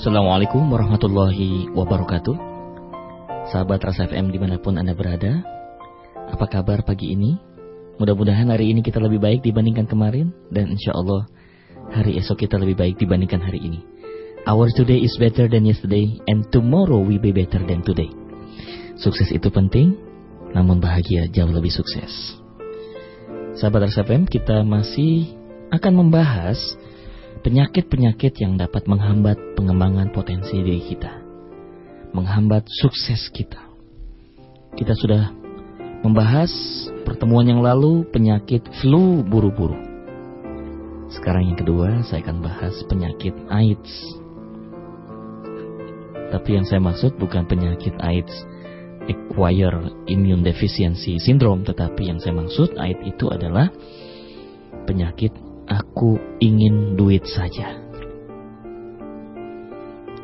Assalamualaikum warahmatullahi wabarakatuh. Sahabat Rasa FM di mana pun Anda berada Apa kabar pagi ini? Mudah-mudahan hari ini kita lebih baik dibandingkan kemarin Dan insya Allah hari esok kita lebih baik dibandingkan hari ini. Our today is better than yesterday And tomorrow will be better than today. Sukses itu penting Namun bahagia jauh lebih sukses. Sahabat Rasa FM kita masih akan membahas penyakit-penyakit yang dapat menghambat pengembangan potensi diri kita, menghambat sukses kita. Kita sudah membahas pertemuan yang lalu penyakit flu buru-buru. Sekarang yang kedua saya akan bahas penyakit AIDS. Tapi yang saya maksud bukan penyakit AIDS acquire immune deficiency syndrome, tetapi yang saya maksud AIDS itu adalah penyakit aku ingin duit saja.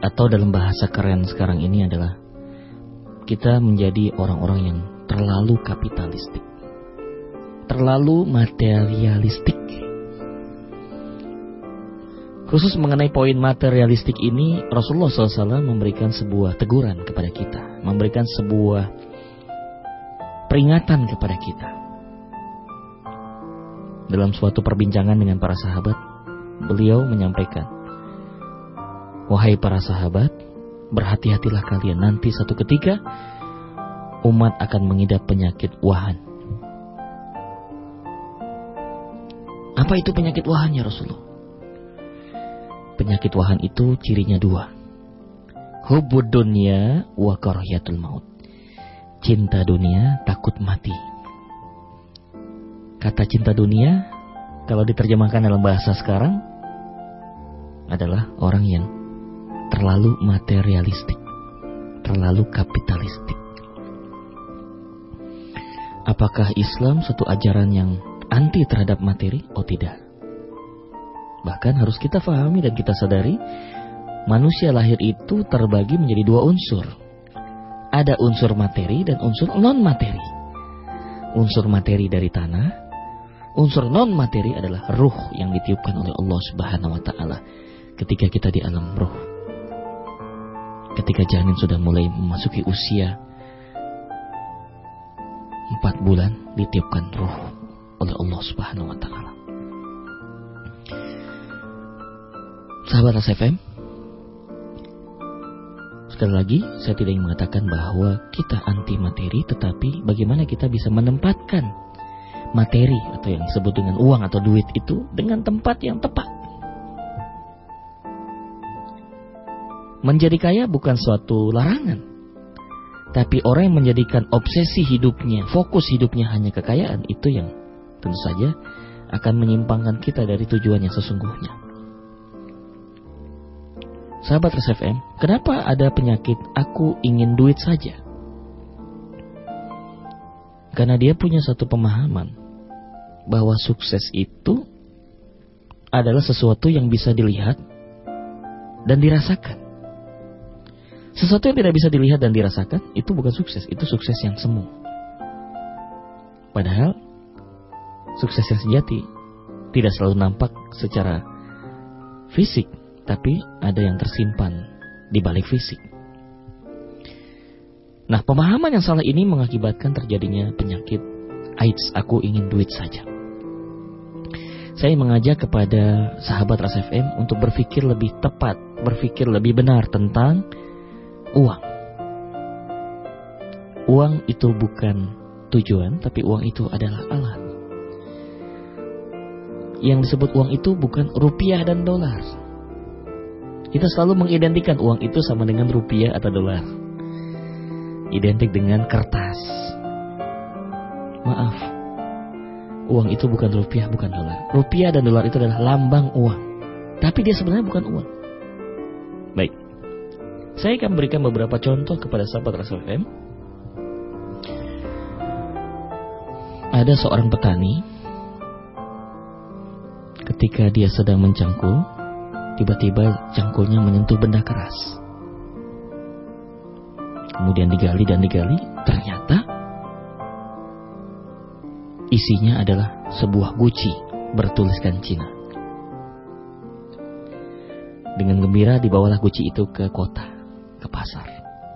Atau dalam bahasa keren sekarang ini adalah kita menjadi orang-orang yang terlalu kapitalistik. Terlalu materialistik. Khusus mengenai poin materialistik ini, Rasulullah SAW memberikan sebuah teguran kepada kita, memberikan sebuah peringatan kepada kita. Dalam suatu perbincangan dengan para sahabat, beliau menyampaikan, Wahai para sahabat, berhati-hatilah kalian nanti satu ketika umat akan mengidap penyakit wahan. Apa itu penyakit wahan ya Rasulullah? Penyakit wahan itu cirinya dua. Hubud dunia wa karahiyatul maut. Cinta dunia, takut mati. Kata cinta dunia, kalau diterjemahkan dalam bahasa sekarang, adalah orang yang terlalu materialistik, terlalu kapitalistik. Apakah Islam satu ajaran yang anti terhadap materi? Oh tidak. Bahkan harus kita fahami dan kita sadari, manusia lahir itu terbagi menjadi dua unsur. Ada unsur materi dan unsur non-materi. Unsur materi dari tanah, unsur non materi adalah ruh yang ditiupkan oleh Allah Subhanahu wa taala ketika kita di alam ruh. Ketika janin sudah mulai memasuki usia empat bulan ditiupkan ruh oleh Allah Subhanahu wa taala. Sahabat FM, sekali lagi saya tidak ingin mengatakan bahwa kita anti materi, tetapi bagaimana kita bisa menempatkan materi atau yang disebut dengan uang atau duit itu dengan tempat yang tepat. Menjadi kaya bukan suatu larangan. Tapi orang yang menjadikan obsesi hidupnya, fokus hidupnya hanya kekayaan, itu yang tentu saja akan menyimpangkan kita dari tujuan yang sesungguhnya. Sahabat RSFM, kenapa ada penyakit aku ingin duit saja? Karena dia punya satu pemahaman bahwa sukses itu adalah sesuatu yang bisa dilihat dan dirasakan. Sesuatu yang tidak bisa dilihat dan dirasakan itu bukan sukses, itu sukses yang semu. Padahal sukses yang sejati tidak selalu nampak secara fisik, tapi ada yang tersimpan di balik fisik. Nah, pemahaman yang salah ini mengakibatkan terjadinya penyakit AIDS. Aku ingin duit saja. Saya mengajak kepada sahabat Ras FM untuk berpikir lebih tepat, berpikir lebih benar tentang uang. Uang itu bukan tujuan, tapi uang itu adalah alat. Yang disebut uang itu bukan rupiah dan dolar. Kita selalu mengidentikan uang itu sama dengan rupiah atau dolar identik dengan kertas. Maaf, uang itu bukan rupiah, bukan dolar. Rupiah dan dolar itu adalah lambang uang. Tapi dia sebenarnya bukan uang. Baik, saya akan memberikan beberapa contoh kepada sahabat Rasul FM. Ada seorang petani, ketika dia sedang mencangkul, tiba-tiba cangkulnya menyentuh benda keras Kemudian digali dan digali, ternyata isinya adalah sebuah guci bertuliskan Cina. Dengan gembira dibawalah Gucci itu ke kota, ke pasar.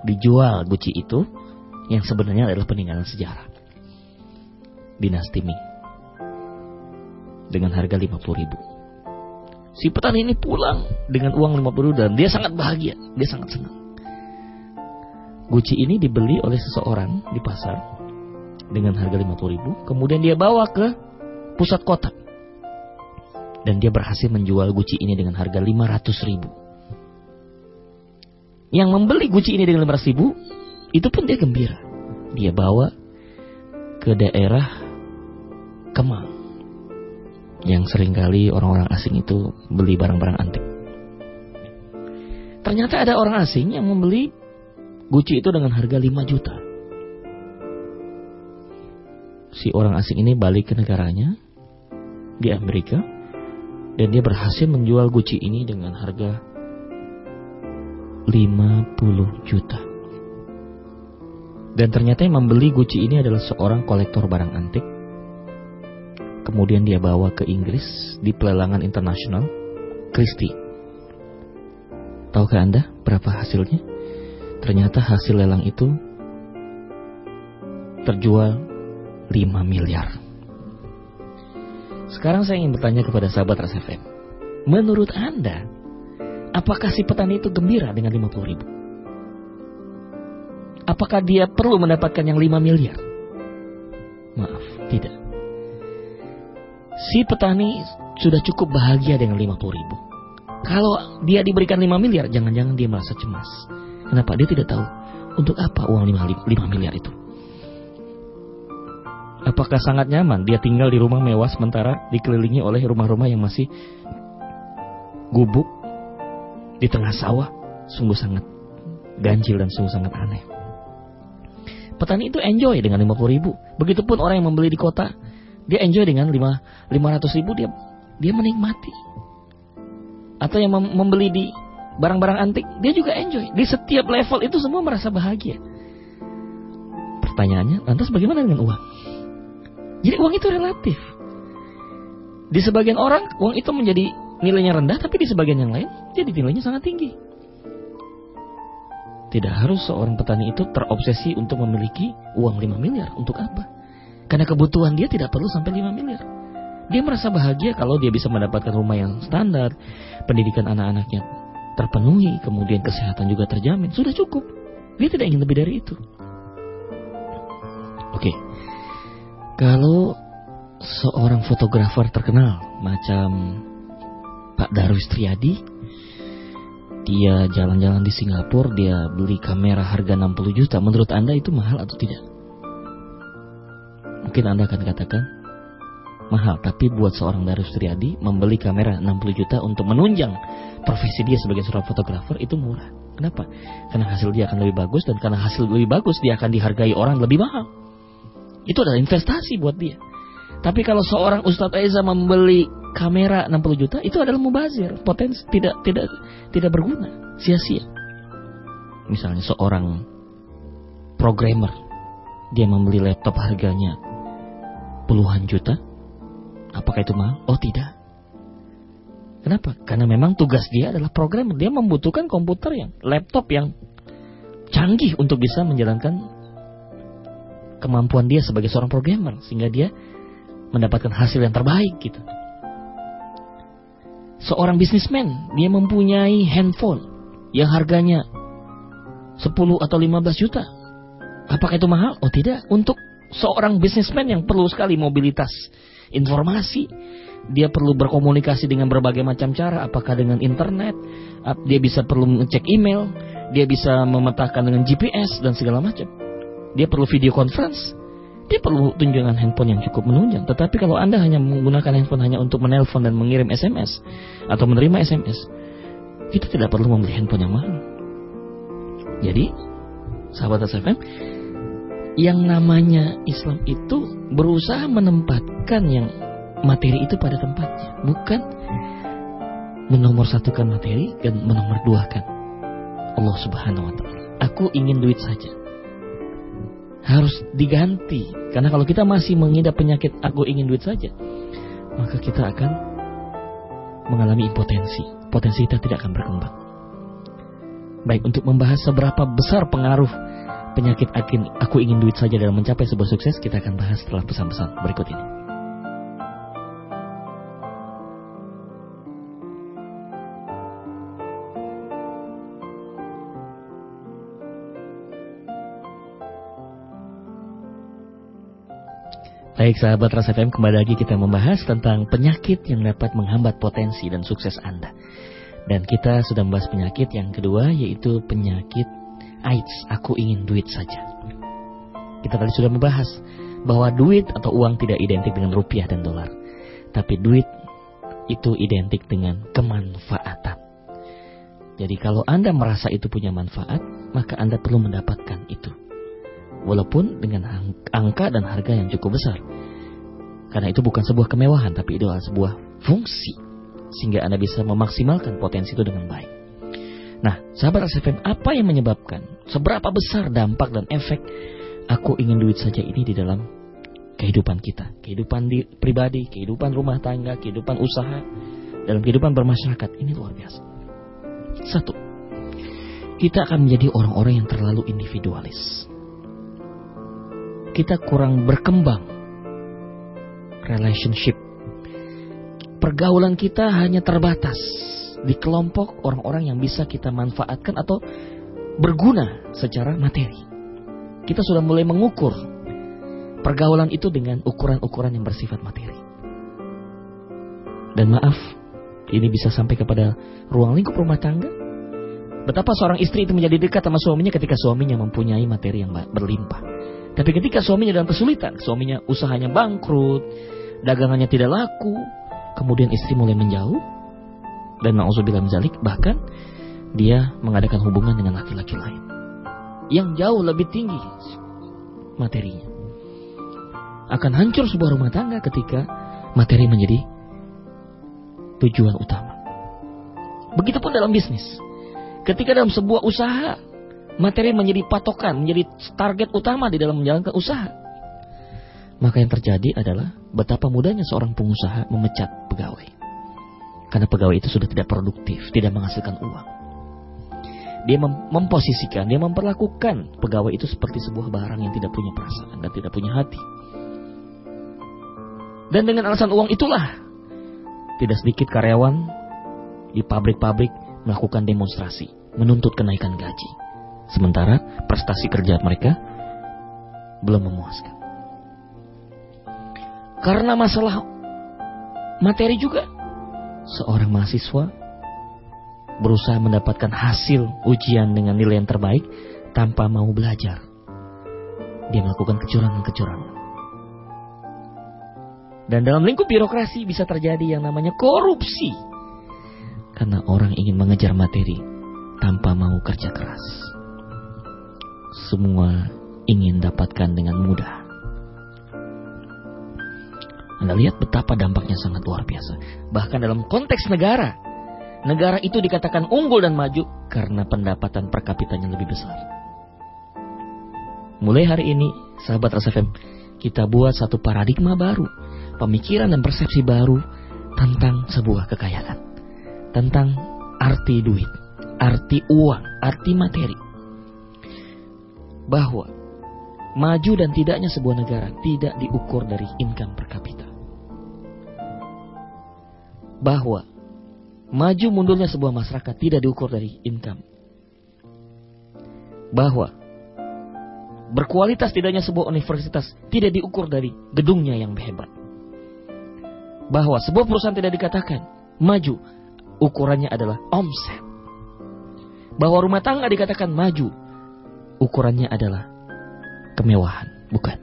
Dijual Gucci itu yang sebenarnya adalah peninggalan sejarah. Dinasti Ming. Dengan harga 50 ribu. Si petani ini pulang dengan uang 50 ribu dan dia sangat bahagia. Dia sangat senang. Gucci ini dibeli oleh seseorang di pasar dengan harga 50 ribu. Kemudian dia bawa ke pusat kota dan dia berhasil menjual Gucci ini dengan harga 500 ribu. Yang membeli Gucci ini dengan 500 ribu, itu pun dia gembira. Dia bawa ke daerah Kemang. Yang sering kali orang-orang asing itu beli barang-barang antik. Ternyata ada orang asing yang membeli Gucci itu dengan harga 5 juta. Si orang asing ini balik ke negaranya di Amerika dan dia berhasil menjual Gucci ini dengan harga 50 juta. Dan ternyata yang membeli Gucci ini adalah seorang kolektor barang antik. Kemudian dia bawa ke Inggris di pelelangan internasional Christie. Tahukah Anda berapa hasilnya? Ternyata hasil lelang itu terjual 5 miliar. Sekarang saya ingin bertanya kepada sahabat Ras. Menurut Anda, apakah si petani itu gembira dengan 50 ribu? Apakah dia perlu mendapatkan yang 5 miliar? Maaf, tidak. Si petani sudah cukup bahagia dengan 50 ribu. Kalau dia diberikan 5 miliar, jangan-jangan dia merasa cemas. Kenapa? Dia tidak tahu untuk apa uang 5, 5 miliar itu. Apakah sangat nyaman dia tinggal di rumah mewah sementara dikelilingi oleh rumah-rumah yang masih gubuk di tengah sawah? Sungguh sangat ganjil dan sungguh sangat aneh. Petani itu enjoy dengan 50 ribu. Begitupun orang yang membeli di kota, dia enjoy dengan 5, 500 ribu, dia dia menikmati. Atau yang membeli di barang-barang antik, dia juga enjoy. Di setiap level itu semua merasa bahagia. Pertanyaannya, lantas bagaimana dengan uang? Jadi uang itu relatif. Di sebagian orang uang itu menjadi nilainya rendah, tapi di sebagian yang lain jadi nilainya sangat tinggi. Tidak harus seorang petani itu terobsesi untuk memiliki uang 5 miliar. Untuk apa? Karena kebutuhan dia tidak perlu sampai 5 miliar. Dia merasa bahagia kalau dia bisa mendapatkan rumah yang standar, pendidikan anak-anaknya terpenuhi, kemudian kesehatan juga terjamin. Sudah cukup. Dia tidak ingin lebih dari itu. Oke. Okay. Kalau seorang fotografer terkenal macam Pak Darwis Triadi, dia jalan-jalan di Singapura, dia beli kamera harga 60 juta. Menurut Anda itu mahal atau tidak? Mungkin Anda akan katakan mahal, tapi buat seorang Darwis Triadi membeli kamera 60 juta untuk menunjang profesi dia sebagai seorang fotografer itu murah. Kenapa? Karena hasil dia akan lebih bagus dan karena hasil lebih bagus dia akan dihargai orang lebih mahal. Itu adalah investasi buat dia. Tapi kalau seorang Ustadz Eza membeli kamera 60 juta, itu adalah mubazir, potensi tidak tidak tidak berguna, sia-sia. Misalnya seorang programmer, dia membeli laptop harganya puluhan juta, apakah itu mahal? Oh tidak. Kenapa? Karena memang tugas dia adalah programmer. Dia membutuhkan komputer yang, laptop yang canggih untuk bisa menjalankan kemampuan dia sebagai seorang programmer sehingga dia mendapatkan hasil yang terbaik gitu. Seorang bisnismen dia mempunyai handphone yang harganya 10 atau 15 juta. Apakah itu mahal? Oh tidak. Untuk seorang bisnismen yang perlu sekali mobilitas informasi, dia perlu berkomunikasi dengan berbagai macam cara, apakah dengan internet, dia bisa perlu ngecek email, dia bisa memetakan dengan GPS dan segala macam dia perlu video conference, dia perlu tunjangan handphone yang cukup menunjang. Tetapi kalau Anda hanya menggunakan handphone hanya untuk menelpon dan mengirim SMS atau menerima SMS, kita tidak perlu membeli handphone yang mahal. Jadi, sahabat SFM, yang namanya Islam itu berusaha menempatkan yang materi itu pada tempatnya, bukan menomorsatukan materi dan menomorduakan Allah Subhanahu wa taala. Aku ingin duit saja harus diganti. Karena kalau kita masih mengidap penyakit aku ingin duit saja, maka kita akan mengalami impotensi. potensi kita tidak akan berkembang. Baik, untuk membahas seberapa besar pengaruh penyakit aku ingin duit saja dalam mencapai sebuah sukses, kita akan bahas setelah pesan-pesan berikut ini. Baik sahabat Rasa FM, kembali lagi kita membahas tentang penyakit yang dapat menghambat potensi dan sukses Anda. Dan kita sudah membahas penyakit yang kedua yaitu penyakit AIDS, aku ingin duit saja. Kita tadi sudah membahas bahwa duit atau uang tidak identik dengan rupiah dan dolar. Tapi duit itu identik dengan kemanfaatan. Jadi kalau Anda merasa itu punya manfaat, maka Anda perlu mendapatkan itu walaupun dengan angka dan harga yang cukup besar. Karena itu bukan sebuah kemewahan, tapi itu adalah sebuah fungsi. Sehingga Anda bisa memaksimalkan potensi itu dengan baik. Nah, sahabat RSFM, apa yang menyebabkan seberapa besar dampak dan efek aku ingin duit saja ini di dalam kehidupan kita. Kehidupan di, pribadi, kehidupan rumah tangga, kehidupan usaha, dalam kehidupan bermasyarakat. Ini luar biasa. Satu, kita akan menjadi orang-orang yang terlalu individualis kita kurang berkembang relationship. Pergaulan kita hanya terbatas di kelompok orang-orang yang bisa kita manfaatkan atau berguna secara materi. Kita sudah mulai mengukur pergaulan itu dengan ukuran-ukuran yang bersifat materi. Dan maaf, ini bisa sampai kepada ruang lingkup rumah tangga. Betapa seorang istri itu menjadi dekat sama suaminya ketika suaminya mempunyai materi yang berlimpah. Tapi ketika suaminya dalam kesulitan, suaminya usahanya bangkrut, dagangannya tidak laku, kemudian istri mulai menjauh, dan na'udzubillah zalik, bahkan dia mengadakan hubungan dengan laki-laki lain. Yang jauh lebih tinggi materinya. Akan hancur sebuah rumah tangga ketika materi menjadi tujuan utama. Begitupun dalam bisnis. Ketika dalam sebuah usaha materi menjadi patokan, menjadi target utama di dalam menjalankan usaha. Maka yang terjadi adalah betapa mudahnya seorang pengusaha memecat pegawai. Karena pegawai itu sudah tidak produktif, tidak menghasilkan uang. Dia mem memposisikan, dia memperlakukan pegawai itu seperti sebuah barang yang tidak punya perasaan dan tidak punya hati. Dan dengan alasan uang itulah, tidak sedikit karyawan di pabrik-pabrik melakukan demonstrasi, menuntut kenaikan gaji. Sementara prestasi kerja mereka belum memuaskan. Karena masalah materi juga. Seorang mahasiswa berusaha mendapatkan hasil ujian dengan nilai yang terbaik tanpa mau belajar. Dia melakukan kecurangan-kecurangan. Dan dalam lingkup birokrasi bisa terjadi yang namanya korupsi. Karena orang ingin mengejar materi tanpa mau kerja keras semua ingin dapatkan dengan mudah. Anda lihat betapa dampaknya sangat luar biasa. Bahkan dalam konteks negara, negara itu dikatakan unggul dan maju karena pendapatan per kapitanya lebih besar. Mulai hari ini, sahabat RSFM, kita buat satu paradigma baru, pemikiran dan persepsi baru tentang sebuah kekayaan, tentang arti duit, arti uang, arti materi bahwa maju dan tidaknya sebuah negara tidak diukur dari income per kapita. Bahwa maju mundurnya sebuah masyarakat tidak diukur dari income. Bahwa berkualitas tidaknya sebuah universitas tidak diukur dari gedungnya yang hebat. Bahwa sebuah perusahaan tidak dikatakan maju, ukurannya adalah omset. Bahwa rumah tangga dikatakan maju, ukurannya adalah kemewahan, bukan.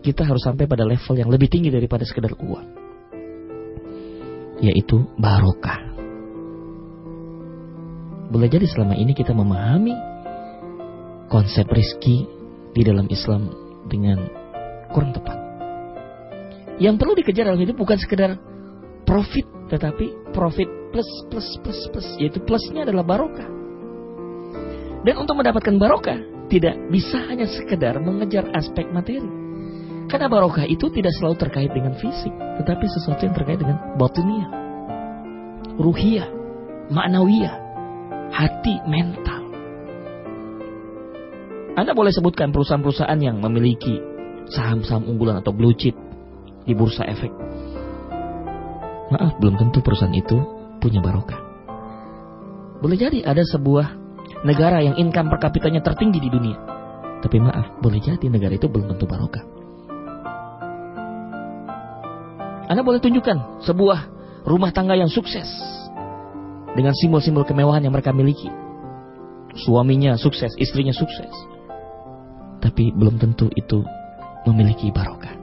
Kita harus sampai pada level yang lebih tinggi daripada sekedar uang. Yaitu barokah. Boleh jadi selama ini kita memahami konsep rizki di dalam Islam dengan kurang tepat. Yang perlu dikejar dalam hidup bukan sekedar profit, tetapi profit plus plus plus plus, yaitu plusnya adalah barokah. Dan untuk mendapatkan barokah, tidak bisa hanya sekedar mengejar aspek materi. Karena barokah itu tidak selalu terkait dengan fisik, tetapi sesuatu yang terkait dengan botunia. ruhiyah, maknawiyah, hati, mental. Anda boleh sebutkan perusahaan-perusahaan yang memiliki saham-saham unggulan atau blue chip di bursa efek. Maaf, belum tentu perusahaan itu punya barokah. Boleh jadi ada sebuah negara yang income per kapitanya tertinggi di dunia. Tapi maaf, boleh jadi negara itu belum tentu barokah. Anda boleh tunjukkan sebuah rumah tangga yang sukses dengan simbol-simbol kemewahan yang mereka miliki. Suaminya sukses, istrinya sukses. Tapi belum tentu itu memiliki barokah.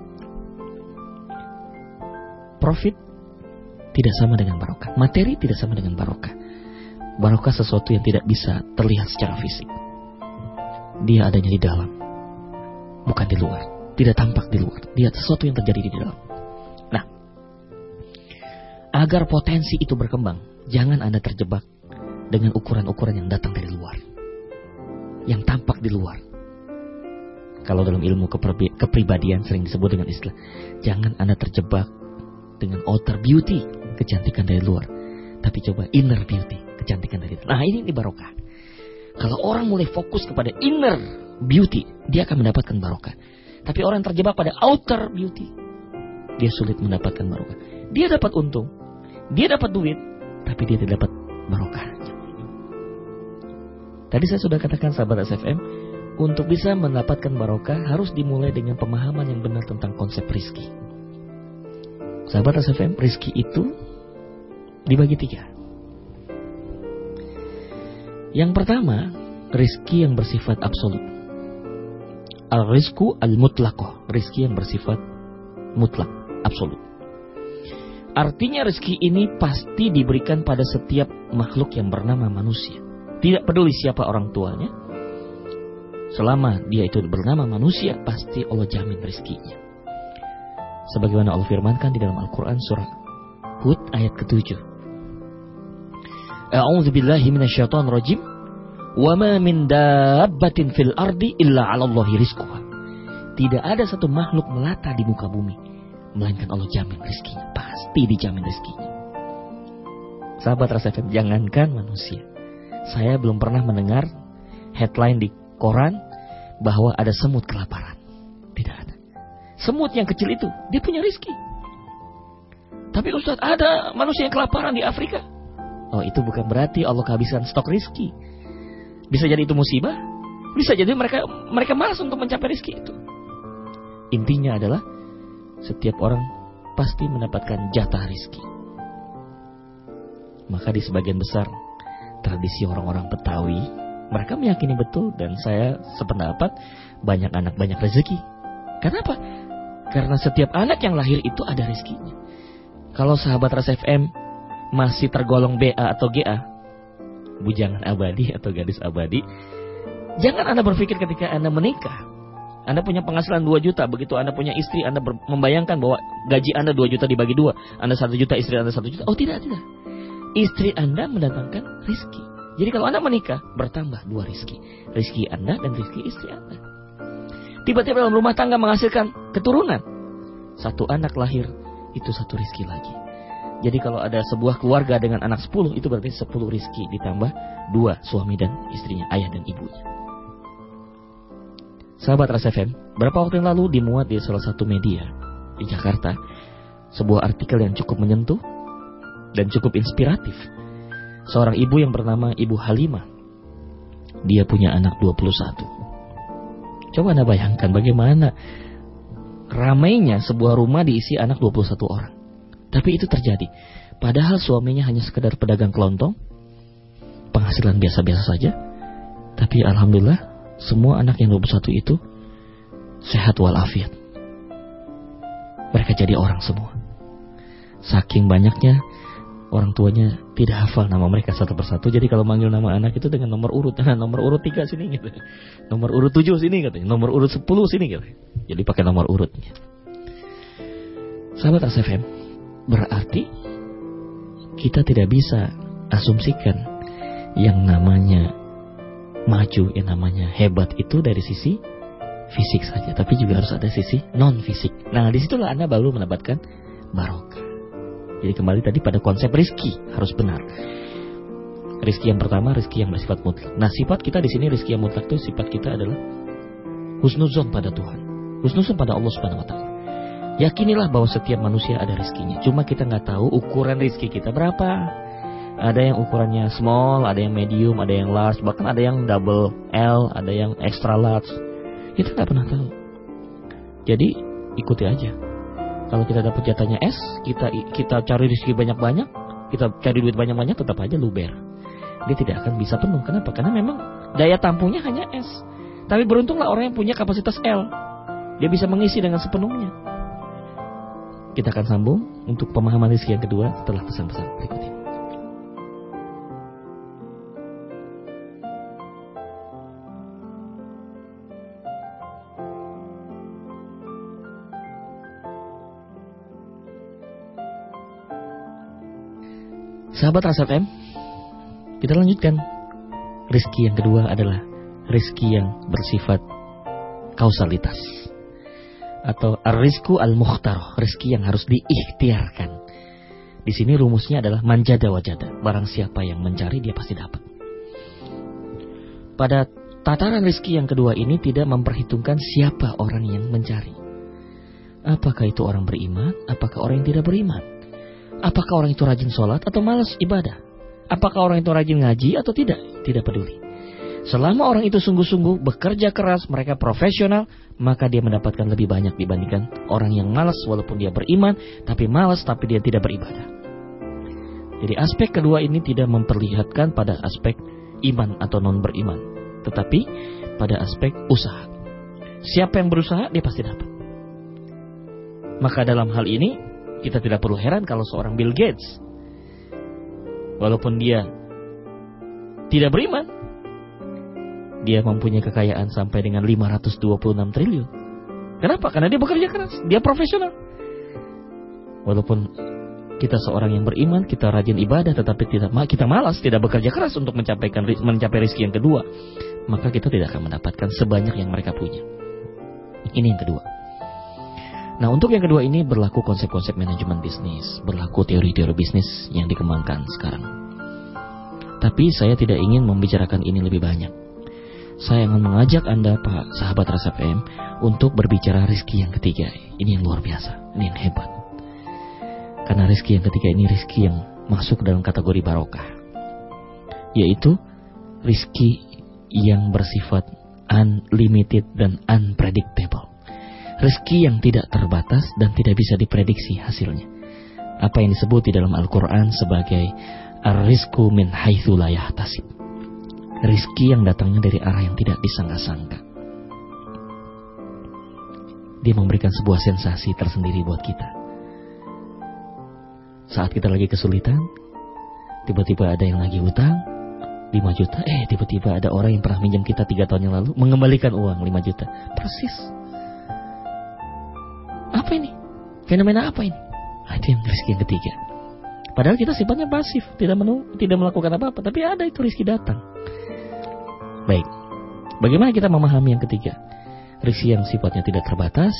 Profit tidak sama dengan barokah. Materi tidak sama dengan barokah. Barokah sesuatu yang tidak bisa terlihat secara fisik. Dia adanya di dalam, bukan di luar. Tidak tampak di luar. Dia sesuatu yang terjadi di dalam. Agar potensi itu berkembang, jangan Anda terjebak dengan ukuran-ukuran yang datang dari luar. Yang tampak di luar. Kalau dalam ilmu kepribadian sering disebut dengan istilah, jangan Anda terjebak dengan outer beauty, kecantikan dari luar. Tapi coba inner beauty, kecantikan dari. Nah ini, ini barokah. Kalau orang mulai fokus kepada inner beauty, dia akan mendapatkan barokah. Tapi orang yang terjebak pada outer beauty, dia sulit mendapatkan barokah. Dia dapat untung, dia dapat duit, tapi dia tidak dapat barokah. Tadi saya sudah katakan sahabat SFM, untuk bisa mendapatkan barokah harus dimulai dengan pemahaman yang benar tentang konsep rizki. Sahabat SFM, rizki itu dibagi tiga. Yang pertama, rizki yang bersifat absolut. Al-rizku al-mutlakoh, rizki yang bersifat mutlak, absolut. Artinya rezeki ini pasti diberikan pada setiap makhluk yang bernama manusia. Tidak peduli siapa orang tuanya. Selama dia itu bernama manusia, pasti Allah jamin rezekinya. Sebagaimana Allah firmankan di dalam Al-Quran surah Hud ayat ke-7. A'udzu billahi minasyaitonir rajim. Wa ma min dabbatin fil ardi illa 'ala Allahi rizquha. Tidak ada satu makhluk melata di muka bumi melainkan Allah jamin rezekinya. Pasti dijamin rezekinya. Sahabat rasa FM, jangankan manusia. Saya belum pernah mendengar headline di koran bahwa ada semut kelaparan. Tidak ada. Semut yang kecil itu, dia punya rezeki. Tapi Ustadz, ada manusia yang kelaparan di Afrika. Oh, itu bukan berarti Allah kehabisan stok rizki. Bisa jadi itu musibah, bisa jadi mereka mereka malas untuk mencapai rizki itu. Intinya adalah setiap orang pasti mendapatkan jatah rizki. Maka di sebagian besar tradisi orang-orang Betawi, mereka meyakini betul dan saya sependapat banyak anak banyak rezeki. Kenapa? Karena setiap anak yang lahir itu ada rezekinya. Kalau sahabat Ras FM masih tergolong BA atau GA, bujangan abadi atau gadis abadi, jangan Anda berpikir ketika Anda menikah, anda punya penghasilan 2 juta, begitu Anda punya istri, Anda membayangkan bahwa gaji Anda 2 juta dibagi dua, Anda 1 juta, istri Anda 1 juta. Oh tidak, tidak. Istri Anda mendatangkan rizki. Jadi kalau Anda menikah, bertambah dua rizki. Rizki Anda dan rizki istri Anda. Tiba-tiba dalam rumah tangga menghasilkan keturunan. Satu anak lahir, itu satu rizki lagi. Jadi kalau ada sebuah keluarga dengan anak 10, itu berarti 10 rizki ditambah dua suami dan istrinya, ayah dan ibunya. Sahabat Ras FM, berapa waktu yang lalu dimuat di salah satu media di Jakarta sebuah artikel yang cukup menyentuh dan cukup inspiratif. Seorang ibu yang bernama Ibu Halimah. Dia punya anak 21. Coba Anda bayangkan bagaimana ramainya sebuah rumah diisi anak 21 orang. Tapi itu terjadi. Padahal suaminya hanya sekedar pedagang kelontong, penghasilan biasa-biasa saja. Tapi alhamdulillah semua anak yang 21 itu sehat walafiat. Mereka jadi orang semua. Saking banyaknya orang tuanya tidak hafal nama mereka satu persatu. Jadi kalau manggil nama anak itu dengan nomor urut. Nah, nomor urut tiga sini gitu. Nomor urut tujuh sini katanya. Nomor urut sepuluh sini gitu. Jadi pakai nomor urutnya. Sahabat ASFM, berarti kita tidak bisa asumsikan yang namanya maju yang namanya hebat itu dari sisi fisik saja, tapi juga harus ada sisi non fisik. Nah, di situlah Anda baru mendapatkan barokah. Jadi kembali tadi pada konsep rizki harus benar. Rizki yang pertama, rizki yang bersifat mutlak. Nah, sifat kita di sini rizki yang mutlak itu sifat kita adalah husnuzon pada Tuhan. Husnuzon pada Allah Subhanahu wa taala. Yakinilah bahwa setiap manusia ada rizkinya. Cuma kita nggak tahu ukuran rizki kita berapa. Ada yang ukurannya small, ada yang medium, ada yang large, bahkan ada yang double L, ada yang extra large. Kita nggak pernah tahu. Jadi ikuti aja. Kalau kita dapat jatahnya S, kita kita cari rezeki banyak-banyak, kita cari duit banyak-banyak, tetap aja luber. Dia tidak akan bisa penuh. Kenapa? Karena memang daya tampungnya hanya S. Tapi beruntunglah orang yang punya kapasitas L. Dia bisa mengisi dengan sepenuhnya. Kita akan sambung untuk pemahaman rezeki yang kedua setelah pesan-pesan berikut ini. Sahabat Rasa FM, kita lanjutkan. Rizki yang kedua adalah rizki yang bersifat kausalitas atau rizku al-mukhtar, rezeki yang harus diikhtiarkan. Di sini rumusnya adalah manjada wajada. Barang siapa yang mencari dia pasti dapat. Pada tataran rezeki yang kedua ini tidak memperhitungkan siapa orang yang mencari. Apakah itu orang beriman, apakah orang yang tidak beriman? Apakah orang itu rajin sholat atau malas ibadah? Apakah orang itu rajin ngaji atau tidak? Tidak peduli. Selama orang itu sungguh-sungguh bekerja keras, mereka profesional, maka dia mendapatkan lebih banyak dibandingkan orang yang malas walaupun dia beriman, tapi malas tapi dia tidak beribadah. Jadi aspek kedua ini tidak memperlihatkan pada aspek iman atau non beriman, tetapi pada aspek usaha. Siapa yang berusaha, dia pasti dapat. Maka dalam hal ini, kita tidak perlu heran kalau seorang Bill Gates, walaupun dia tidak beriman, dia mempunyai kekayaan sampai dengan 526 triliun. Kenapa? Karena dia bekerja keras, dia profesional. Walaupun kita seorang yang beriman, kita rajin ibadah, tetapi tidak kita malas, tidak bekerja keras untuk mencapai mencapai rezeki yang kedua, maka kita tidak akan mendapatkan sebanyak yang mereka punya. Ini yang kedua. Nah, untuk yang kedua ini berlaku konsep-konsep manajemen bisnis, berlaku teori-teori bisnis yang dikembangkan sekarang. Tapi saya tidak ingin membicarakan ini lebih banyak saya ingin mengajak Anda, Pak sahabat Rasa FM, untuk berbicara rizki yang ketiga. Ini yang luar biasa, ini yang hebat. Karena rizki yang ketiga ini rizki yang masuk dalam kategori barokah. Yaitu rizki yang bersifat unlimited dan unpredictable. Rizki yang tidak terbatas dan tidak bisa diprediksi hasilnya. Apa yang disebut di dalam Al-Quran sebagai ar-rizku min haithu la yahtasib rizki yang datangnya dari arah yang tidak disangka-sangka. Dia memberikan sebuah sensasi tersendiri buat kita. Saat kita lagi kesulitan, tiba-tiba ada yang lagi hutang 5 juta, eh tiba-tiba ada orang yang pernah minjam kita 3 tahun yang lalu mengembalikan uang 5 juta. Persis. Apa ini? Fenomena apa ini? Itu yang rizki yang ketiga. Padahal kita sifatnya pasif, tidak menung, tidak melakukan apa-apa, tapi ada itu rizki datang. Baik, bagaimana kita memahami yang ketiga? Rizki yang sifatnya tidak terbatas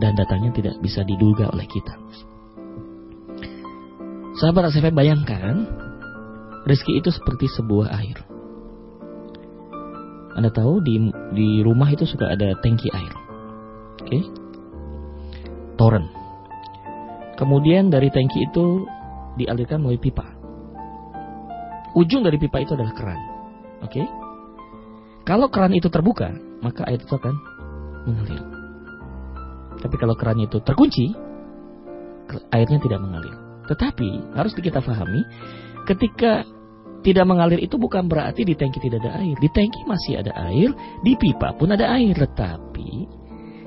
dan datangnya tidak bisa diduga oleh kita. Sahabat saya bayangkan, rizki itu seperti sebuah air. Anda tahu di di rumah itu suka ada tangki air. Oke. Okay? Toren. Kemudian dari tangki itu dialirkan melalui pipa. Ujung dari pipa itu adalah keran. Oke. Okay? Kalau keran itu terbuka, maka air itu akan mengalir. Tapi kalau kerannya itu terkunci, airnya tidak mengalir. Tetapi harus kita pahami, ketika tidak mengalir itu bukan berarti di tangki tidak ada air. Di tangki masih ada air, di pipa pun ada air. Tetapi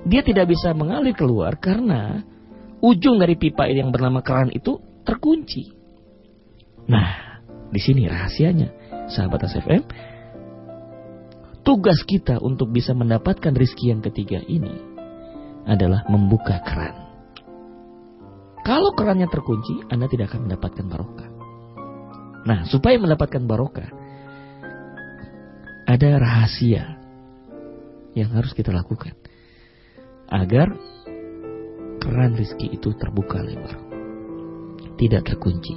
dia tidak bisa mengalir keluar karena ujung dari pipa yang bernama keran itu terkunci. Nah, di sini rahasianya, sahabat SFM Tugas kita untuk bisa mendapatkan rizki yang ketiga ini adalah membuka keran. Kalau kerannya terkunci, Anda tidak akan mendapatkan barokah. Nah, supaya mendapatkan barokah, ada rahasia yang harus kita lakukan agar keran rizki itu terbuka lebar. Tidak terkunci.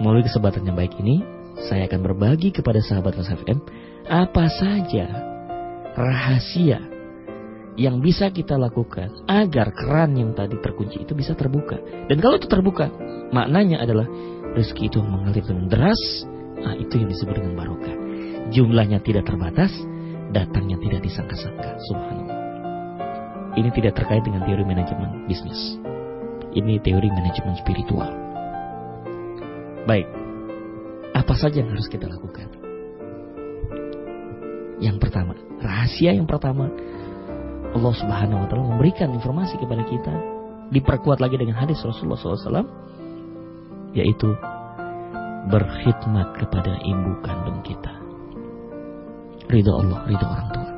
Melalui kesempatan yang baik ini, saya akan berbagi kepada sahabat Ras FM apa saja rahasia yang bisa kita lakukan agar keran yang tadi terkunci itu bisa terbuka. Dan kalau itu terbuka, maknanya adalah rezeki itu mengalir dengan deras. Nah, itu yang disebut dengan barokah. Jumlahnya tidak terbatas, datangnya tidak disangka-sangka. Subhanallah. Ini tidak terkait dengan teori manajemen bisnis. Ini teori manajemen spiritual. Baik, apa saja yang harus kita lakukan? Yang pertama, rahasia yang pertama Allah Subhanahu wa taala memberikan informasi kepada kita diperkuat lagi dengan hadis Rasulullah SAW yaitu berkhidmat kepada ibu kandung kita. Ridho Allah, ridho orang tua.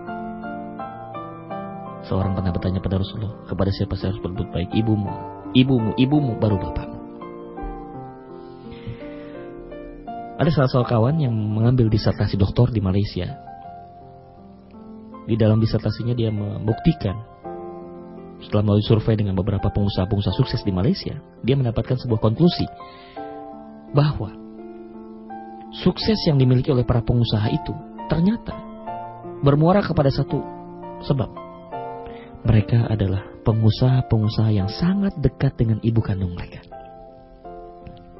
Seorang pernah bertanya pada Rasulullah, kepada siapa saya harus berbuat baik? Ibumu, ibumu, ibumu, baru bapakmu. Ada salah seorang kawan yang mengambil disertasi doktor di Malaysia di dalam disertasinya dia membuktikan setelah melalui survei dengan beberapa pengusaha-pengusaha sukses di Malaysia, dia mendapatkan sebuah konklusi bahwa sukses yang dimiliki oleh para pengusaha itu ternyata bermuara kepada satu sebab. Mereka adalah pengusaha-pengusaha yang sangat dekat dengan ibu kandung mereka.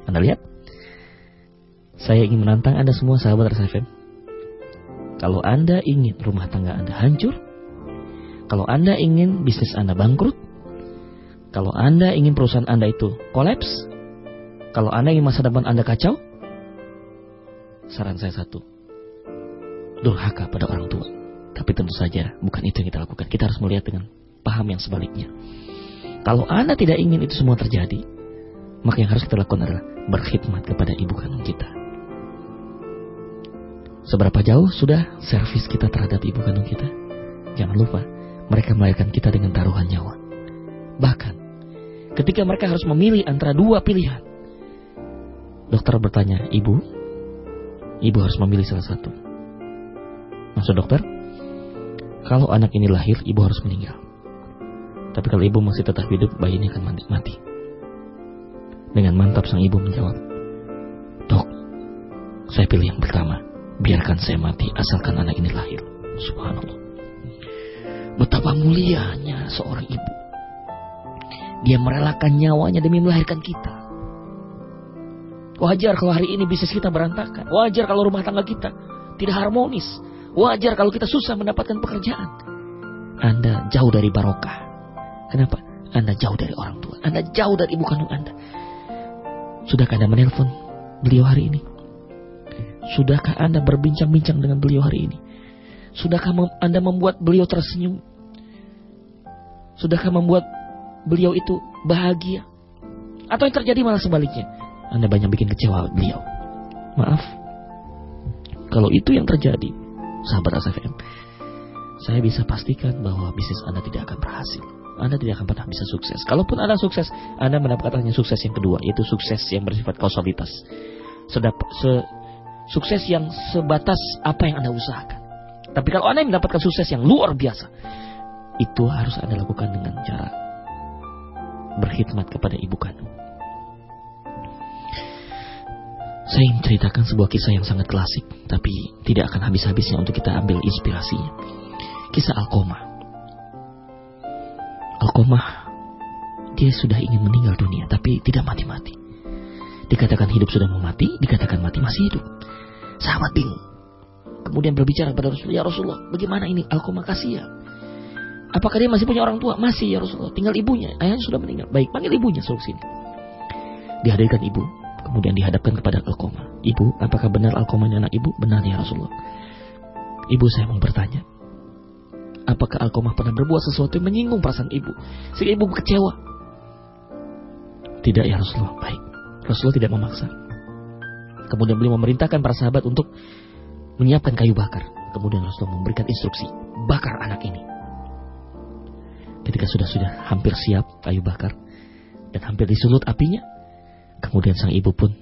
Anda lihat? Saya ingin menantang Anda semua sahabat RSFM kalau Anda ingin rumah tangga Anda hancur, kalau Anda ingin bisnis Anda bangkrut, kalau Anda ingin perusahaan Anda itu kolaps, kalau Anda ingin masa depan Anda kacau, saran saya satu, durhaka pada orang tua. Tapi tentu saja bukan itu yang kita lakukan. Kita harus melihat dengan paham yang sebaliknya. Kalau Anda tidak ingin itu semua terjadi, maka yang harus kita lakukan adalah berkhidmat kepada ibu kandung kita. Seberapa jauh sudah servis kita terhadap ibu kandung kita? Jangan lupa, mereka melahirkan kita dengan taruhan nyawa. Bahkan, ketika mereka harus memilih antara dua pilihan, dokter bertanya, ibu, ibu harus memilih salah satu. Maksud dokter, kalau anak ini lahir, ibu harus meninggal. Tapi kalau ibu masih tetap hidup, bayi ini akan mati. Dengan mantap sang ibu menjawab, Dok, saya pilih yang pertama biarkan saya mati asalkan anak ini lahir. Subhanallah. Betapa mulianya seorang ibu. Dia merelakan nyawanya demi melahirkan kita. Wajar kalau hari ini bisnis kita berantakan. Wajar kalau rumah tangga kita tidak harmonis. Wajar kalau kita susah mendapatkan pekerjaan. Anda jauh dari barokah. Kenapa? Anda jauh dari orang tua. Anda jauh dari ibu kandung Anda. Sudahkah Anda menelpon beliau hari ini? Sudahkah Anda berbincang-bincang dengan beliau hari ini? Sudahkah Anda membuat beliau tersenyum? Sudahkah membuat beliau itu bahagia? Atau yang terjadi malah sebaliknya? Anda banyak bikin kecewa beliau. Maaf. Kalau itu yang terjadi, sahabat ASFM, saya bisa pastikan bahwa bisnis Anda tidak akan berhasil. Anda tidak akan pernah bisa sukses. Kalaupun Anda sukses, Anda mendapatkan hanya sukses yang kedua, yaitu sukses yang bersifat kausalitas. Sedap, se, sukses yang sebatas apa yang Anda usahakan. Tapi kalau Anda mendapatkan sukses yang luar biasa, itu harus Anda lakukan dengan cara berkhidmat kepada ibu kandung. Saya ingin ceritakan sebuah kisah yang sangat klasik, tapi tidak akan habis-habisnya untuk kita ambil inspirasinya. Kisah Alkomah. Alkomah, dia sudah ingin meninggal dunia, tapi tidak mati-mati. Dikatakan hidup sudah mau mati, dikatakan mati masih hidup. Sahabat bingung. Kemudian berbicara pada Rasulullah, ya Rasulullah, bagaimana ini? Alkomah kasih ya. Apakah dia masih punya orang tua? Masih ya Rasulullah. Tinggal ibunya. Ayahnya sudah meninggal. Baik, panggil ibunya suruh sini. Dihadirkan ibu. Kemudian dihadapkan kepada Alkomah. Ibu, apakah benar Alkomah ini anak ibu? Benar ya Rasulullah. Ibu saya mau bertanya. Apakah Alkomah pernah berbuat sesuatu yang menyinggung perasaan ibu? Sehingga ibu kecewa. Tidak ya Rasulullah. Baik. Rasulullah tidak memaksa. Kemudian beliau memerintahkan para sahabat untuk menyiapkan kayu bakar. Kemudian Rasulullah memberikan instruksi, bakar anak ini. Ketika sudah-sudah hampir siap kayu bakar dan hampir disulut apinya, kemudian sang ibu pun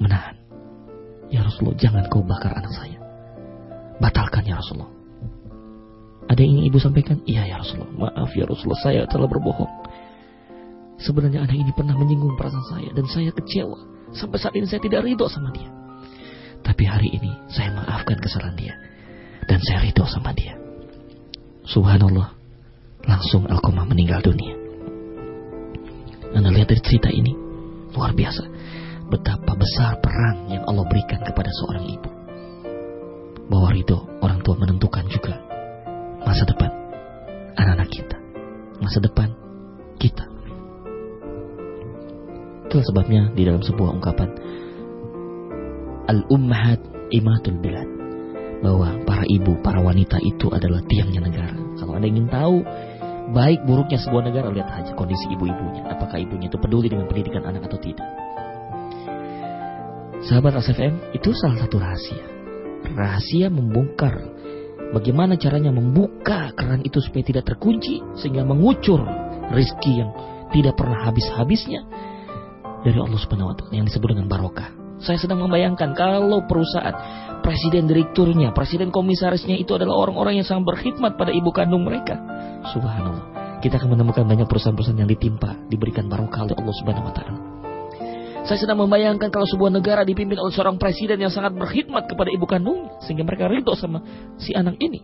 menahan. Ya Rasulullah, jangan kau bakar anak saya. Batalkan ya Rasulullah. Ada yang ingin ibu sampaikan? Iya ya Rasulullah. Maaf ya Rasulullah, saya telah berbohong. Sebenarnya anak ini pernah menyinggung perasaan saya dan saya kecewa. Sampai saat ini saya tidak ridho sama dia. Tapi hari ini saya maafkan kesalahan dia. Dan saya ridho sama dia. Subhanallah. Langsung Alkomah meninggal dunia. Anda lihat dari cerita ini. Luar biasa. Betapa besar peran yang Allah berikan kepada seorang ibu. Bahwa ridho orang tua menentukan juga masa depan anak-anak kita. Masa depan kita. Itulah sebabnya di dalam sebuah ungkapan Al-Ummahat Imatul Bilad bahwa para ibu, para wanita itu adalah tiangnya negara. Kalau Anda ingin tahu baik buruknya sebuah negara, lihat aja kondisi ibu-ibunya. Apakah ibunya itu peduli dengan pendidikan anak atau tidak. Sahabat ASFM, itu salah satu rahasia. Rahasia membongkar bagaimana caranya membuka keran itu supaya tidak terkunci sehingga mengucur rizki yang tidak pernah habis-habisnya dari Allah Subhanahu wa taala yang disebut dengan barokah. Saya sedang membayangkan kalau perusahaan presiden direkturnya, presiden komisarisnya itu adalah orang-orang yang sangat berkhidmat pada ibu kandung mereka. Subhanallah. Kita akan menemukan banyak perusahaan-perusahaan yang ditimpa, diberikan barokah oleh Allah Subhanahu wa taala. Saya sedang membayangkan kalau sebuah negara dipimpin oleh seorang presiden yang sangat berkhidmat kepada ibu kandungnya sehingga mereka ridho sama si anak ini.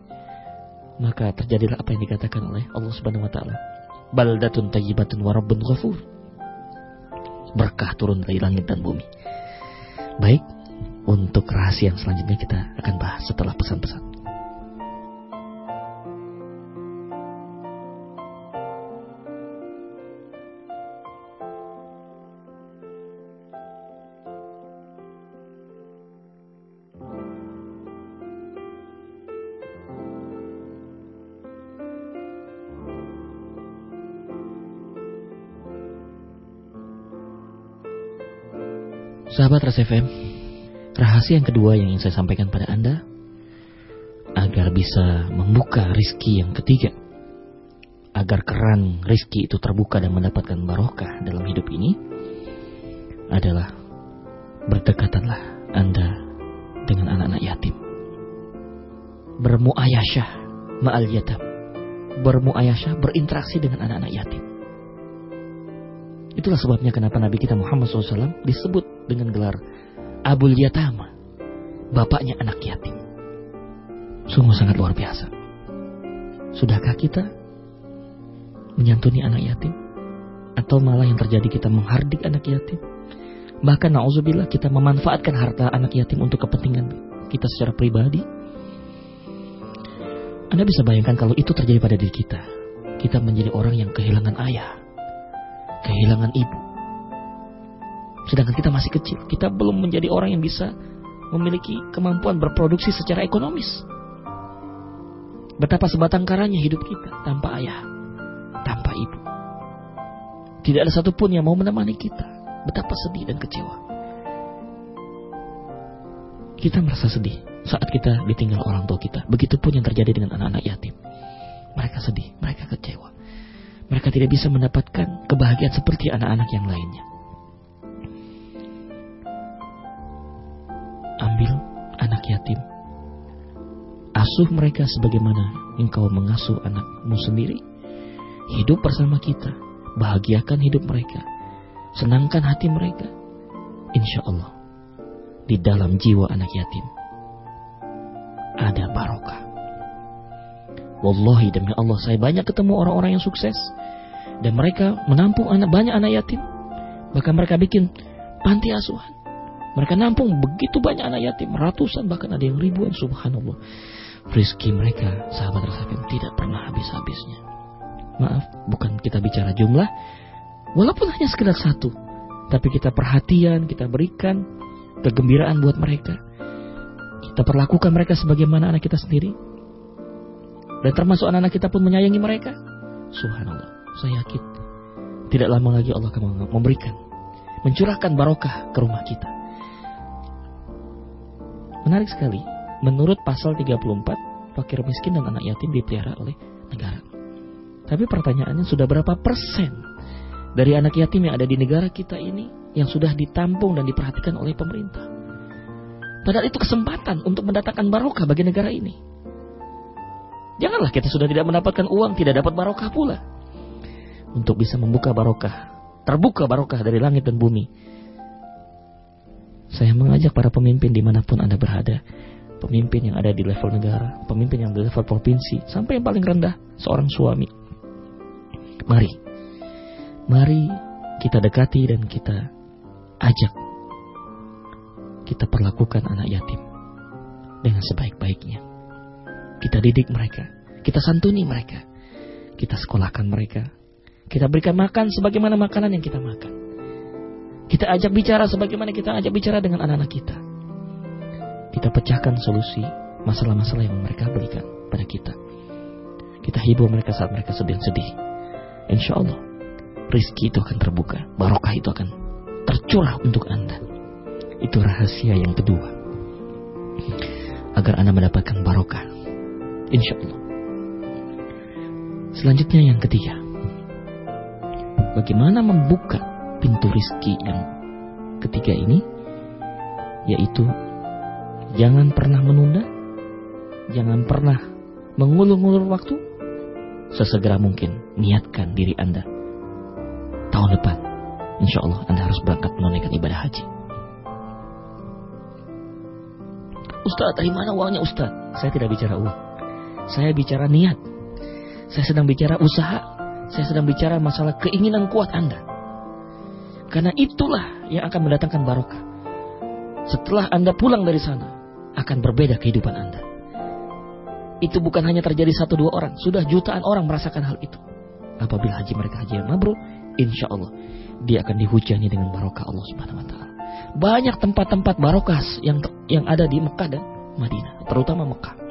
Maka terjadilah apa yang dikatakan oleh Allah Subhanahu wa taala. Baldatun tayyibatun wa rabbun ghafur berkah turun dari langit dan bumi. Baik, untuk rahasia yang selanjutnya kita akan bahas setelah pesan-pesan. Sahabat Ras FM, rahasia yang kedua yang ingin saya sampaikan pada Anda agar bisa membuka rizki yang ketiga, agar keran rizki itu terbuka dan mendapatkan barokah dalam hidup ini adalah berdekatanlah Anda dengan anak-anak yatim. Bermuayasyah ma'al yatim. Bermuayasyah berinteraksi dengan anak-anak yatim. Itulah sebabnya kenapa Nabi kita Muhammad SAW disebut dengan gelar Abul Yatama. Bapaknya anak yatim. Sungguh sangat luar biasa. Sudahkah kita menyantuni anak yatim? Atau malah yang terjadi kita menghardik anak yatim? Bahkan na'udzubillah kita memanfaatkan harta anak yatim untuk kepentingan kita secara pribadi. Anda bisa bayangkan kalau itu terjadi pada diri kita. Kita menjadi orang yang kehilangan ayah, kehilangan ibu. Sedangkan kita masih kecil, kita belum menjadi orang yang bisa memiliki kemampuan berproduksi secara ekonomis. Betapa sebatang karanya hidup kita tanpa ayah, tanpa ibu. Tidak ada satupun yang mau menemani kita. Betapa sedih dan kecewa. Kita merasa sedih saat kita ditinggal orang tua kita. Begitupun yang terjadi dengan anak-anak yatim. Mereka sedih, mereka kecewa mereka tidak bisa mendapatkan kebahagiaan seperti anak-anak yang lainnya. Ambil anak yatim, asuh mereka sebagaimana engkau mengasuh anakmu sendiri. Hidup bersama kita, bahagiakan hidup mereka, senangkan hati mereka. Insya Allah, di dalam jiwa anak yatim ada barokah. Wallahi demi Allah saya banyak ketemu orang-orang yang sukses dan mereka menampung anak banyak anak yatim. Bahkan mereka bikin panti asuhan. Mereka nampung begitu banyak anak yatim, ratusan bahkan ada yang ribuan subhanallah. Rizki mereka sahabat Rasulullah tidak pernah habis-habisnya. Maaf, bukan kita bicara jumlah, walaupun hanya sekedar satu, tapi kita perhatian, kita berikan kegembiraan buat mereka. Kita perlakukan mereka sebagaimana anak kita sendiri, dan termasuk anak-anak kita pun menyayangi mereka. Subhanallah. Saya yakin. Tidak lama lagi Allah akan memberikan. Mencurahkan barokah ke rumah kita. Menarik sekali. Menurut pasal 34, fakir miskin dan anak yatim dipelihara oleh negara. Tapi pertanyaannya sudah berapa persen dari anak yatim yang ada di negara kita ini yang sudah ditampung dan diperhatikan oleh pemerintah? Padahal itu kesempatan untuk mendatangkan barokah bagi negara ini. Janganlah kita sudah tidak mendapatkan uang, tidak dapat barokah pula. Untuk bisa membuka barokah Terbuka barokah dari langit dan bumi. Saya mengajak para pemimpin di mana pun Anda berada. Pemimpin yang ada di level negara, pemimpin yang di level provinsi, sampai yang paling rendah, seorang suami. Mari, mari kita dekati dan kita ajak. Kita perlakukan anak yatim dengan sebaik-baiknya. Kita didik mereka, kita santuni mereka, kita sekolahkan mereka, kita berikan makan sebagaimana makanan yang kita makan. Kita ajak bicara sebagaimana kita ajak bicara dengan anak-anak kita. Kita pecahkan solusi masalah-masalah yang mereka berikan pada kita. Kita hibur mereka saat mereka sedih-sedih. Insya Allah, rizki itu akan terbuka. Barokah itu akan tercurah untuk Anda. Itu rahasia yang kedua. Agar Anda mendapatkan barokah Insya Allah. Selanjutnya yang ketiga. Bagaimana membuka pintu rizki yang ketiga ini? Yaitu jangan pernah menunda, jangan pernah mengulur-ulur waktu. Sesegera mungkin niatkan diri Anda. Tahun depan, insya Allah Anda harus berangkat menunaikan ibadah haji. Ustaz, dari mana uangnya Ustaz? Saya tidak bicara uang. Saya bicara niat. Saya sedang bicara usaha. Saya sedang bicara masalah keinginan kuat Anda. Karena itulah yang akan mendatangkan barokah. Setelah Anda pulang dari sana, akan berbeda kehidupan Anda. Itu bukan hanya terjadi satu dua orang, sudah jutaan orang merasakan hal itu. Apabila haji mereka haji yang mabrur, insya Allah dia akan dihujani dengan barokah Allah Subhanahu Wa Taala. Banyak tempat-tempat barokah yang yang ada di Mekah dan Madinah, terutama Mekah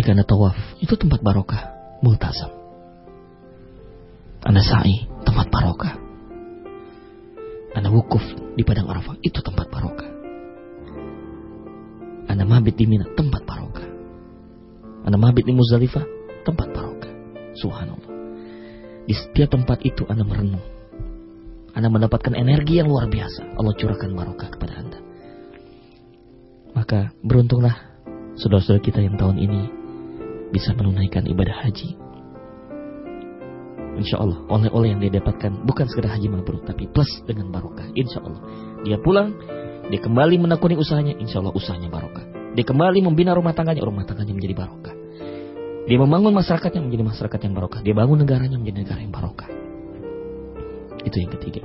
ketika Anda tawaf, itu tempat barokah, multazam. Anda sa'i, tempat barokah. Anda wukuf di padang Arafah, itu tempat barokah. Anda mabit di Mina, tempat barokah. Anda mabit di Muzdalifah, tempat barokah. Subhanallah. Di setiap tempat itu Anda merenung. Anda mendapatkan energi yang luar biasa. Allah curahkan barokah kepada Anda. Maka beruntunglah saudara-saudara kita yang tahun ini bisa menunaikan ibadah haji. Insya Allah, oleh-oleh yang dia dapatkan bukan sekedar haji mabrur, tapi plus dengan barokah. Insya Allah, dia pulang, dia kembali menekuni usahanya, insya Allah usahanya barokah. Dia kembali membina rumah tangganya, rumah tangganya menjadi barokah. Dia membangun masyarakatnya menjadi masyarakat yang barokah. Dia bangun negaranya menjadi negara yang barokah. Itu yang ketiga.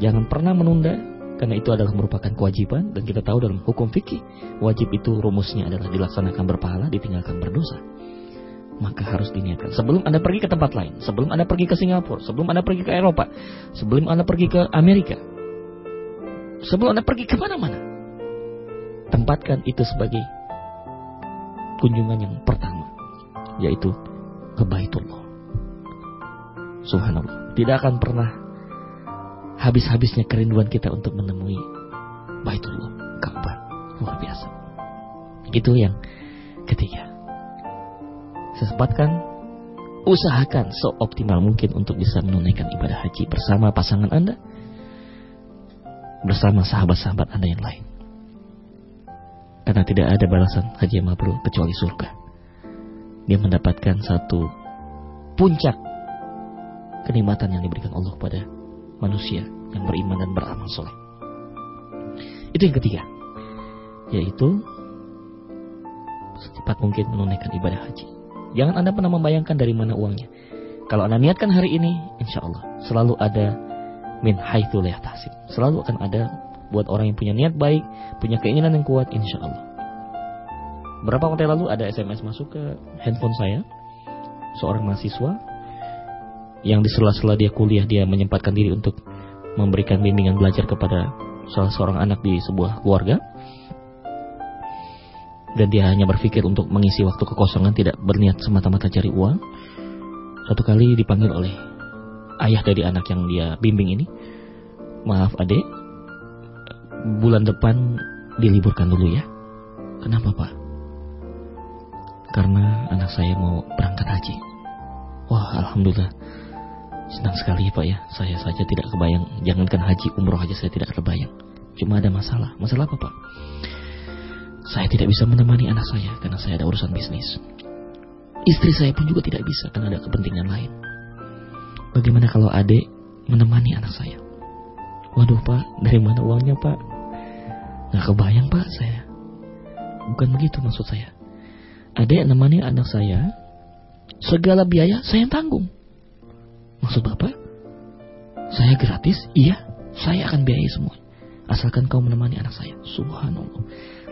Jangan pernah menunda karena itu adalah merupakan kewajiban dan kita tahu dalam hukum fikih wajib itu rumusnya adalah dilaksanakan berpahala ditinggalkan berdosa maka harus diniatkan sebelum anda pergi ke tempat lain sebelum anda pergi ke Singapura sebelum anda pergi ke Eropa sebelum anda pergi ke Amerika sebelum anda pergi ke mana-mana tempatkan itu sebagai kunjungan yang pertama yaitu ke Baitullah Subhanallah tidak akan pernah habis-habisnya kerinduan kita untuk menemui Baitullah, Ka'bah. Luar biasa. Itu yang ketiga. Sesempatkan, usahakan seoptimal mungkin untuk bisa menunaikan ibadah haji bersama pasangan Anda, bersama sahabat-sahabat Anda yang lain. Karena tidak ada balasan haji yang mabrur kecuali surga. Dia mendapatkan satu puncak kenikmatan yang diberikan Allah pada manusia yang beriman dan beramal soleh. Itu yang ketiga, yaitu secepat mungkin menunaikan ibadah haji. Jangan Anda pernah membayangkan dari mana uangnya. Kalau Anda niatkan hari ini, insya Allah selalu ada min haitsu tasib. Selalu akan ada buat orang yang punya niat baik, punya keinginan yang kuat, insya Allah. Berapa waktu lalu ada SMS masuk ke handphone saya, seorang mahasiswa yang di sela-sela dia kuliah dia menyempatkan diri untuk memberikan bimbingan belajar kepada salah seorang anak di sebuah keluarga dan dia hanya berpikir untuk mengisi waktu kekosongan tidak berniat semata-mata cari uang satu kali dipanggil oleh ayah dari anak yang dia bimbing ini maaf adek bulan depan diliburkan dulu ya kenapa pak karena anak saya mau berangkat haji wah alhamdulillah Senang sekali Pak ya, saya saja tidak kebayang. Jangankan haji, umroh aja saya tidak kebayang. Cuma ada masalah. Masalah apa Pak? Saya tidak bisa menemani anak saya karena saya ada urusan bisnis. Istri saya pun juga tidak bisa karena ada kepentingan lain. Bagaimana kalau adik menemani anak saya? Waduh pak, dari mana uangnya pak? Gak kebayang pak saya. Bukan begitu maksud saya. Adik menemani anak saya, segala biaya saya yang tanggung. Maksud bapak? Saya gratis? Iya, saya akan biayai semua. Asalkan kau menemani anak saya. Subhanallah.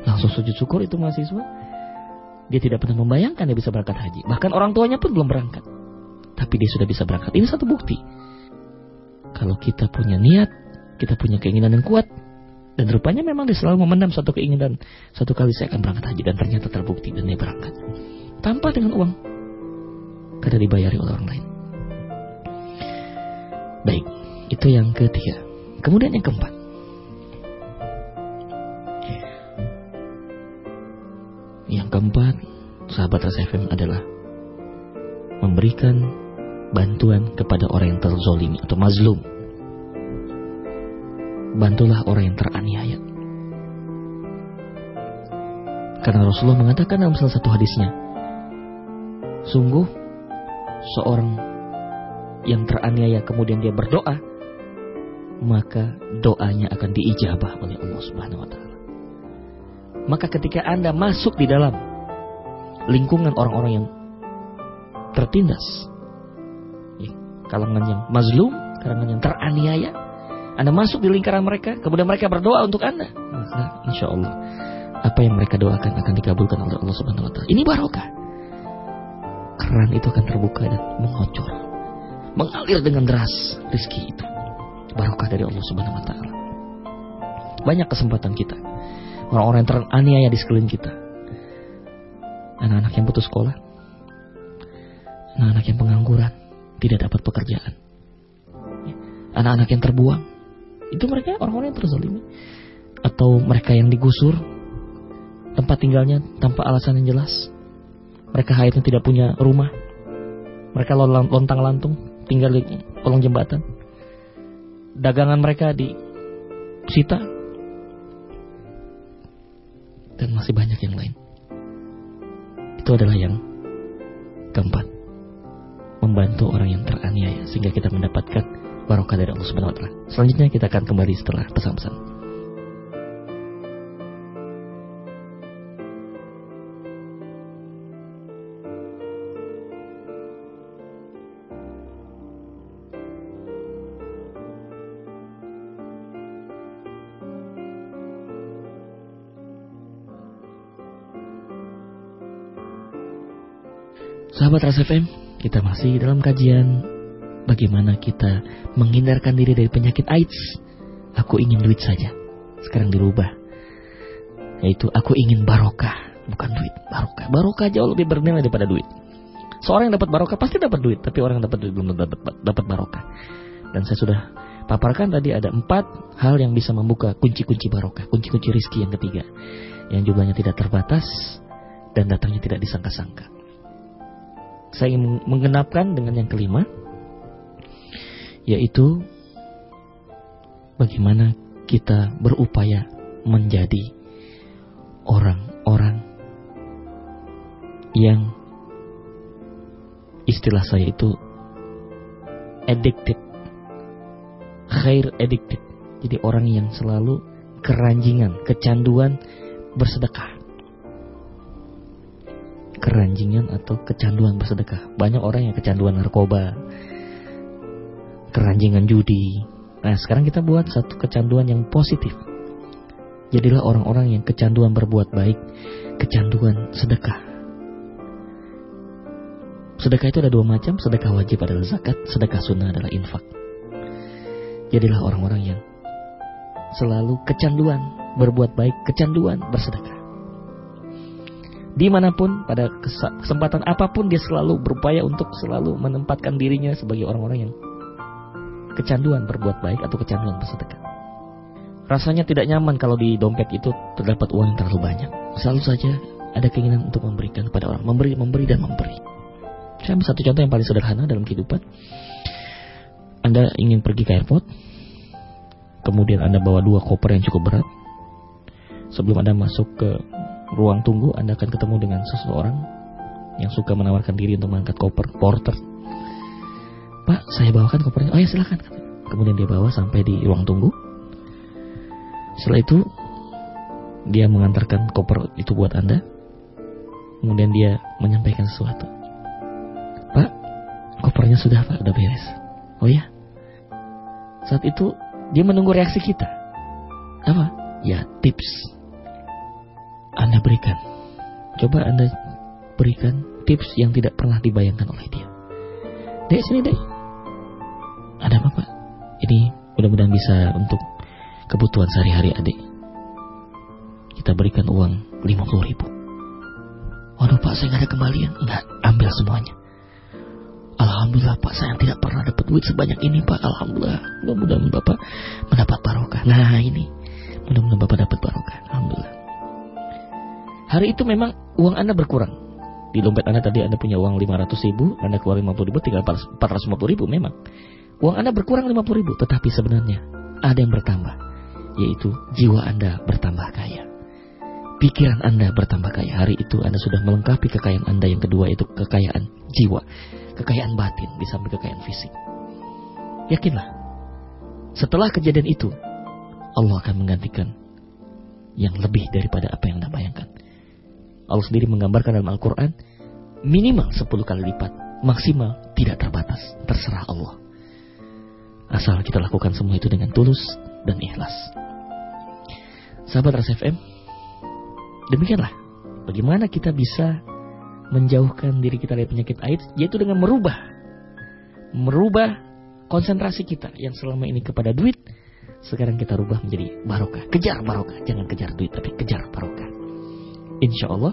Langsung sujud syukur itu mahasiswa. Dia tidak pernah membayangkan dia bisa berangkat haji. Bahkan orang tuanya pun belum berangkat. Tapi dia sudah bisa berangkat. Ini satu bukti. Kalau kita punya niat, kita punya keinginan yang kuat, dan rupanya memang dia selalu memendam satu keinginan. Satu kali saya akan berangkat haji dan ternyata terbukti dan dia berangkat. Tanpa dengan uang. Karena dibayari oleh orang lain. Baik, itu yang ketiga. Kemudian yang keempat. Yang keempat, sahabat RSFM adalah memberikan bantuan kepada orang yang terzolimi atau mazlum. Bantulah orang yang teraniaya. Karena Rasulullah mengatakan dalam salah satu hadisnya, sungguh seorang yang teraniaya kemudian dia berdoa, maka doanya akan diijabah oleh Allah Subhanahu wa taala. Maka ketika Anda masuk di dalam lingkungan orang-orang yang tertindas, ya, kalangan yang mazlum, kalangan yang teraniaya, Anda masuk di lingkaran mereka, kemudian mereka berdoa untuk Anda, maka insya Allah apa yang mereka doakan akan dikabulkan oleh Allah Subhanahu Wa Taala. Ini barokah. Keran itu akan terbuka dan mengocor, mengalir dengan deras rizki itu. Barokah dari Allah Subhanahu Wa Taala. Banyak kesempatan kita orang-orang yang teraniaya di sekeliling kita. Anak-anak yang putus sekolah, anak-anak yang pengangguran, tidak dapat pekerjaan, anak-anak yang terbuang, itu mereka orang-orang yang terzalimi, atau mereka yang digusur. Tempat tinggalnya tanpa alasan yang jelas, mereka akhirnya tidak punya rumah, mereka lontang lantung. Tinggal di kolong jembatan, dagangan mereka disita. dan masih banyak yang lain. Itu adalah yang keempat. Membantu orang yang teraniaya sehingga kita mendapatkan barokah dari Allah Subhanahu wa taala. Selanjutnya kita akan kembali setelah pesan-pesan. Sahabat Ras FM, kita masih dalam kajian bagaimana kita menghindarkan diri dari penyakit AIDS. Aku ingin duit saja. Sekarang dirubah. Yaitu aku ingin barokah, bukan duit, barokah. Barokah jauh lebih bernilai daripada duit. Seorang yang dapat barokah pasti dapat duit, tapi orang yang dapat duit belum dapat dapat barokah. Dan saya sudah paparkan tadi ada empat hal yang bisa membuka kunci-kunci barokah, kunci-kunci rizki yang ketiga, yang jumlahnya tidak terbatas dan datangnya tidak disangka-sangka saya ingin menggenapkan dengan yang kelima yaitu bagaimana kita berupaya menjadi orang-orang yang istilah saya itu addicted khair addicted. Jadi orang yang selalu keranjingan kecanduan bersedekah keranjingan atau kecanduan bersedekah. Banyak orang yang kecanduan narkoba, keranjingan judi. Nah, sekarang kita buat satu kecanduan yang positif. Jadilah orang-orang yang kecanduan berbuat baik, kecanduan sedekah. Sedekah itu ada dua macam, sedekah wajib adalah zakat, sedekah sunnah adalah infak. Jadilah orang-orang yang selalu kecanduan berbuat baik, kecanduan bersedekah di mana pun pada kesempatan apa pun dia selalu berupaya untuk selalu menempatkan dirinya sebagai orang-orang yang kecanduan berbuat baik atau kecanduan bersedekah. Rasanya tidak nyaman kalau di dompet itu terdapat uang yang terlalu banyak. Selalu saja ada keinginan untuk memberikan kepada orang, memberi, memberi dan memberi. Saya ambil satu contoh yang paling sederhana dalam kehidupan. Anda ingin pergi ke airport, kemudian Anda bawa dua koper yang cukup berat. Sebelum Anda masuk ke ruang tunggu Anda akan ketemu dengan seseorang yang suka menawarkan diri untuk mengangkat koper, porter. Pak, saya bawakan kopernya. Oh ya silakan. Kemudian dia bawa sampai di ruang tunggu. Setelah itu dia mengantarkan koper itu buat Anda. Kemudian dia menyampaikan sesuatu. Pak, kopernya sudah Pak, udah beres. Oh ya. Saat itu dia menunggu reaksi kita. Apa? Ya, tips. Anda berikan. Coba Anda berikan tips yang tidak pernah dibayangkan oleh dia. Dek, sini dek. Ada apa pak? Ini mudah-mudahan bisa untuk kebutuhan sehari-hari adik. Kita berikan uang 50 ribu. Waduh pak, saya nggak ada kembalian. Enggak, ambil semuanya. Alhamdulillah pak, saya tidak pernah dapat duit sebanyak ini pak. Alhamdulillah. Mudah-mudahan bapak mendapat barokah. Nah ini, mudah-mudahan bapak dapat barokah. Alhamdulillah. Hari itu memang uang anda berkurang. Di dompet anda tadi anda punya uang 500 ribu, anda keluar 50 ribu, tinggal 450 ribu memang. Uang anda berkurang 50 ribu, tetapi sebenarnya ada yang bertambah, yaitu jiwa anda bertambah kaya. Pikiran anda bertambah kaya. Hari itu anda sudah melengkapi kekayaan anda yang kedua, itu kekayaan jiwa kekayaan batin di samping kekayaan fisik. Yakinlah, setelah kejadian itu, Allah akan menggantikan yang lebih daripada apa yang Anda bayangkan. Allah sendiri menggambarkan dalam Al-Quran, minimal 10 kali lipat, maksimal tidak terbatas, terserah Allah. Asal kita lakukan semua itu dengan tulus dan ikhlas. Sahabat Ras FM, demikianlah bagaimana kita bisa menjauhkan diri kita dari penyakit AIDS yaitu dengan merubah merubah konsentrasi kita yang selama ini kepada duit sekarang kita rubah menjadi barokah kejar barokah jangan kejar duit tapi kejar barokah insya Allah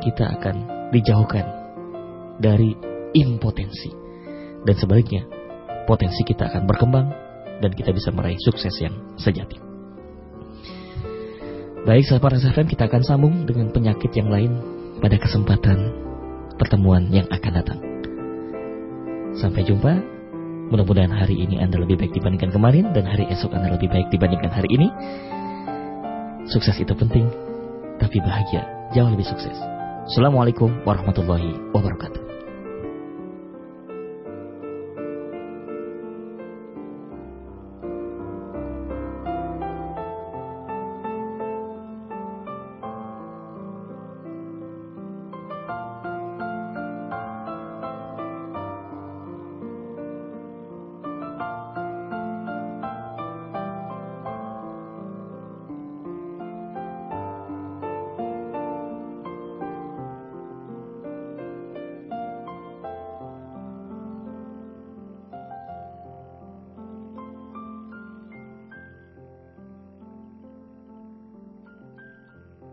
kita akan dijauhkan dari impotensi dan sebaliknya potensi kita akan berkembang dan kita bisa meraih sukses yang sejati. Baik sahabat RSFM kita akan sambung dengan penyakit yang lain pada kesempatan pertemuan yang akan datang. Sampai jumpa. Mudah-mudahan hari ini Anda lebih baik dibandingkan kemarin dan hari esok Anda lebih baik dibandingkan hari ini. Sukses itu penting, tapi bahagia jauh lebih sukses. Assalamualaikum warahmatullahi wabarakatuh.